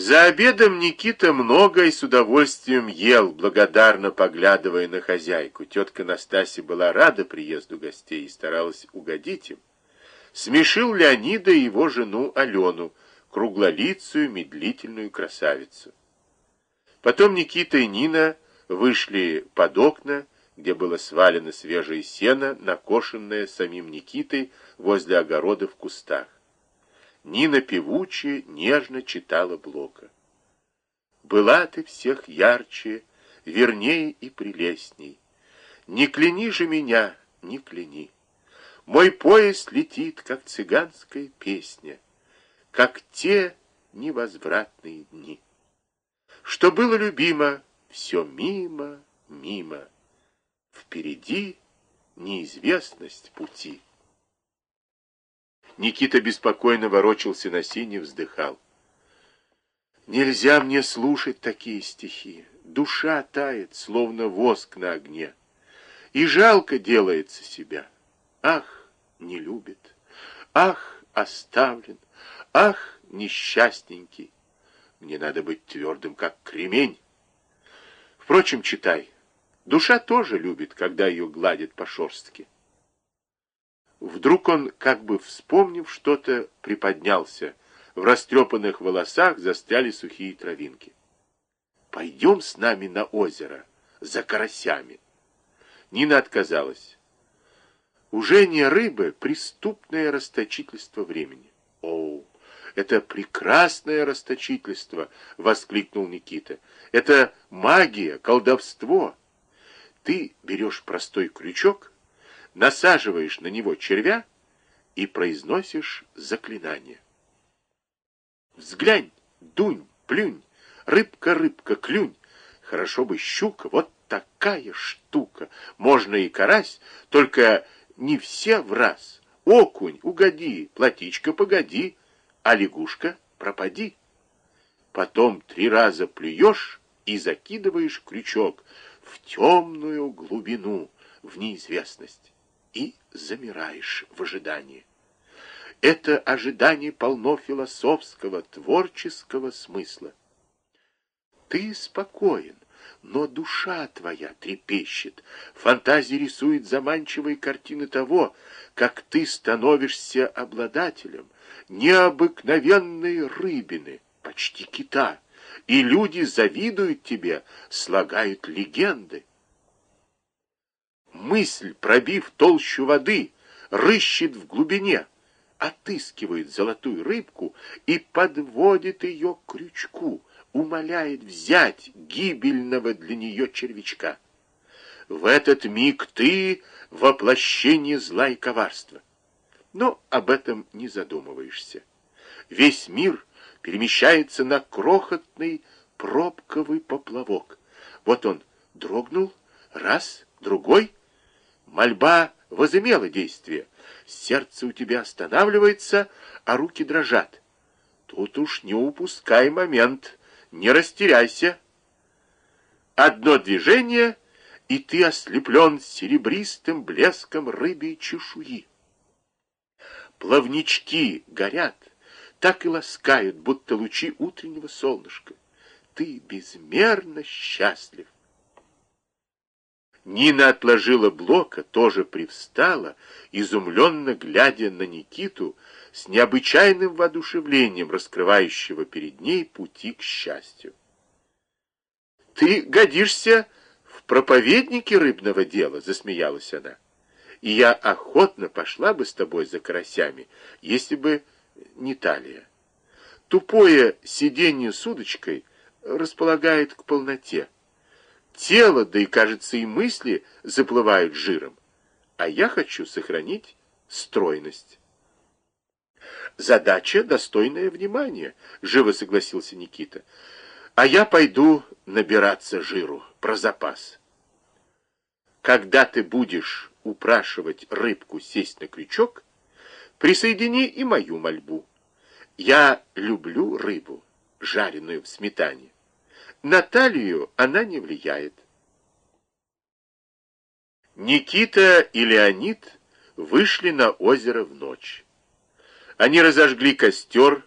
За обедом Никита много и с удовольствием ел, благодарно поглядывая на хозяйку. Тетка Настасья была рада приезду гостей и старалась угодить им. Смешил Леонида и его жену Алену, круглолицую, медлительную красавицу. Потом Никита и Нина вышли под окна, где было свалено свежее сено, накошенное самим Никитой возле огорода в кустах. Нина певуче, нежно читала Блока. «Была ты всех ярче, вернее и прелестней. Не кляни же меня, не кляни. Мой поезд летит, как цыганская песня, как те невозвратные дни. Что было любимо, все мимо, мимо. Впереди неизвестность пути. Никита беспокойно ворочался на сине, вздыхал. Нельзя мне слушать такие стихи. Душа тает, словно воск на огне. И жалко делается себя. Ах, не любит. Ах, оставлен. Ах, несчастненький. Мне надо быть твердым, как кремень. Впрочем, читай. Душа тоже любит, когда ее гладят по шорстке. Вдруг он, как бы вспомнив что-то, приподнялся. В растрепанных волосах застряли сухие травинки. «Пойдем с нами на озеро, за карасями». Нина отказалась. Уже не рыбы, преступное расточительство времени. «О, это прекрасное расточительство!» — воскликнул Никита. «Это магия, колдовство. Ты берешь простой крючок — насаживаешь на него червя и произносишь заклинание. Взглянь, дунь, плюнь, рыбка-рыбка, клюнь. Хорошо бы щука, вот такая штука. Можно и карась, только не все в раз. Окунь, угоди, платичка, погоди, а лягушка пропади. Потом три раза плюешь и закидываешь крючок в темную глубину, в неизвестность и замираешь в ожидании. Это ожидание полно философского, творческого смысла. Ты спокоен, но душа твоя трепещет. Фантазия рисует заманчивые картины того, как ты становишься обладателем необыкновенной рыбины, почти кита, и люди завидуют тебе, слагают легенды. Мысль, пробив толщу воды, рыщет в глубине, отыскивает золотую рыбку и подводит ее к крючку, умоляет взять гибельного для нее червячка. В этот миг ты — воплощение зла и коварства. Но об этом не задумываешься. Весь мир перемещается на крохотный пробковый поплавок. Вот он дрогнул, раз, другой — Мольба возымела действие. Сердце у тебя останавливается, а руки дрожат. Тут уж не упускай момент, не растеряйся. Одно движение, и ты ослеплен серебристым блеском рыбьей чешуи. Плавнички горят, так и ласкают, будто лучи утреннего солнышка. Ты безмерно счастлив. Нина отложила блока, тоже привстала, изумленно глядя на Никиту с необычайным воодушевлением, раскрывающего перед ней пути к счастью. «Ты годишься в проповеднике рыбного дела», — засмеялась она. «И я охотно пошла бы с тобой за карасями, если бы не талия. Тупое сиденье с удочкой располагает к полноте» тело, да и, кажется, и мысли заплывают жиром. А я хочу сохранить стройность. Задача достойная внимания, живо согласился Никита. А я пойду набираться жиру про запас. Когда ты будешь упрашивать рыбку сесть на крючок, присоедини и мою мольбу. Я люблю рыбу, жареную в сметане. На талию она не влияет. Никита и Леонид вышли на озеро в ночь. Они разожгли костер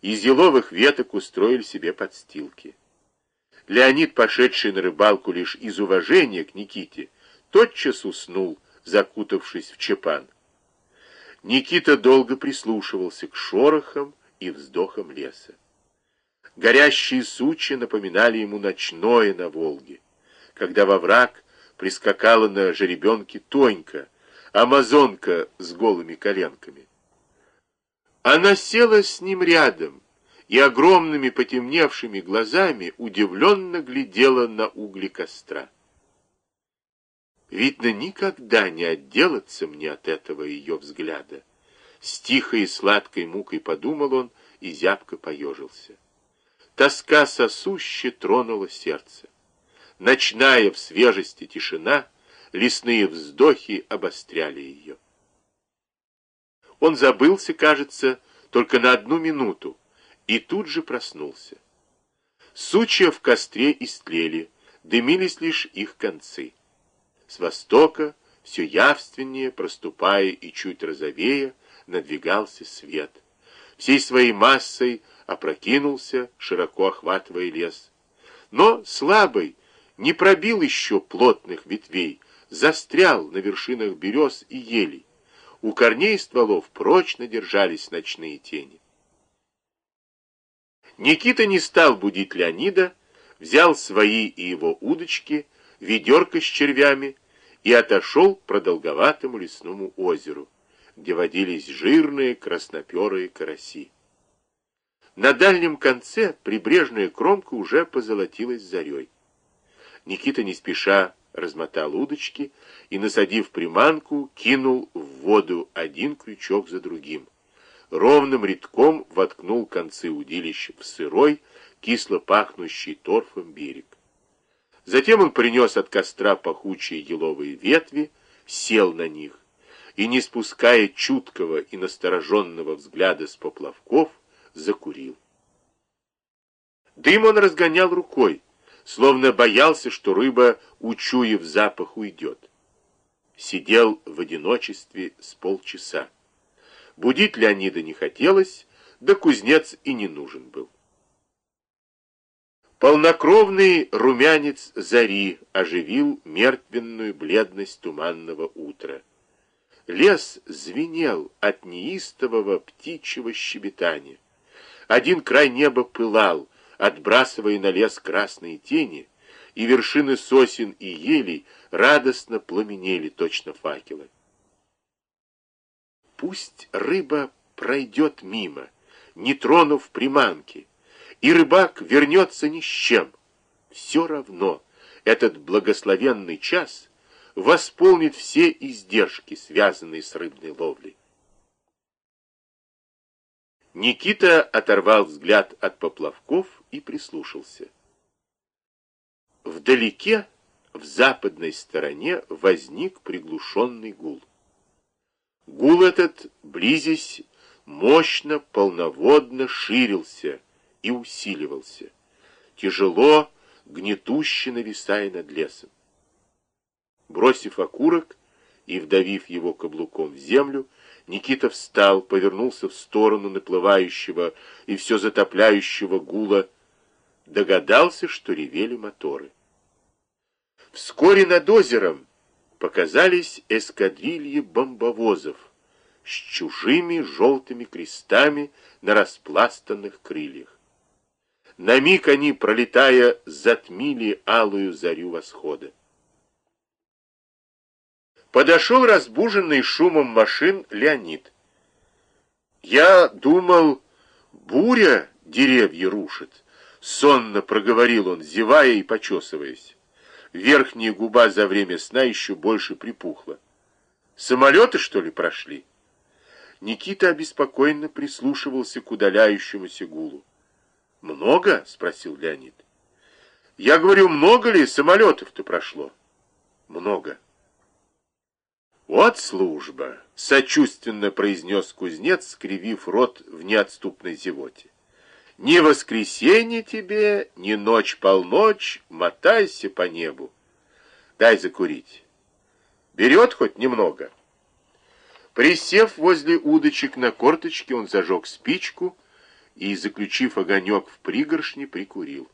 из еловых веток устроили себе подстилки. Леонид, пошедший на рыбалку лишь из уважения к Никите, тотчас уснул, закутавшись в чепан. Никита долго прислушивался к шорохам и вздохам леса. Горящие сучи напоминали ему ночное на Волге, когда во враг прискакала на жеребенке Тонька, амазонка с голыми коленками. Она села с ним рядом и огромными потемневшими глазами удивленно глядела на угли костра. Видно, никогда не отделаться мне от этого ее взгляда. С тихой и сладкой мукой подумал он и зябко поежился. Тоска сосуще тронула сердце. Ночная в свежести тишина, лесные вздохи обостряли ее. Он забылся, кажется, только на одну минуту, и тут же проснулся. Сучья в костре истлели, дымились лишь их концы. С востока, все явственнее, проступая и чуть розовея, надвигался свет. Всей своей массой опрокинулся, широко охватывая лес. Но слабый не пробил еще плотных ветвей, застрял на вершинах берез и елей. У корней стволов прочно держались ночные тени. Никита не стал будить Леонида, взял свои и его удочки, ведерко с червями и отошел к продолговатому лесному озеру, где водились жирные красноперые караси. На дальнем конце прибрежная кромка уже позолотилась зарей. Никита не спеша размотал удочки и, насадив приманку, кинул в воду один крючок за другим. Ровным рядком воткнул концы удилища в сырой, кисло пахнущий торфом берег. Затем он принес от костра пахучие еловые ветви, сел на них и, не спуская чуткого и настороженного взгляда с поплавков. Дым он разгонял рукой, словно боялся, что рыба, учуяв запах, уйдет. Сидел в одиночестве с полчаса. Будить Леонида не хотелось, да кузнец и не нужен был. Полнокровный румянец зари оживил мертвенную бледность туманного утра. Лес звенел от неистового птичьего щебетания. Один край неба пылал, отбрасывая на лес красные тени, и вершины сосен и елей радостно пламенели точно факелы. Пусть рыба пройдет мимо, не тронув приманки, и рыбак вернется ни с чем. Все равно этот благословенный час восполнит все издержки, связанные с рыбной ловлей. Никита оторвал взгляд от поплавков и прислушался. Вдалеке, в западной стороне, возник приглушенный гул. Гул этот, близясь, мощно, полноводно ширился и усиливался, тяжело, гнетуще нависая над лесом. Бросив окурок и вдавив его каблуком в землю, Никита встал, повернулся в сторону наплывающего и все затопляющего гула, догадался, что ревели моторы. Вскоре над озером показались эскадрильи бомбовозов с чужими желтыми крестами на распластанных крыльях. На миг они, пролетая, затмили алую зарю восхода. Подошел разбуженный шумом машин Леонид. «Я думал, буря деревья рушит», — сонно проговорил он, зевая и почесываясь. Верхняя губа за время сна еще больше припухла. «Самолеты, что ли, прошли?» Никита обеспокоенно прислушивался к удаляющемуся гулу. «Много?» — спросил Леонид. «Я говорю, много ли самолетов-то прошло?» «Много». «Вот служба!» — сочувственно произнес кузнец, скривив рот в неотступной зевоте. «Ни воскресенье тебе, ни ночь-полночь, мотайся по небу. Дай закурить. Берет хоть немного». Присев возле удочек на корточке, он зажег спичку и, заключив огонек в пригоршне, прикурил.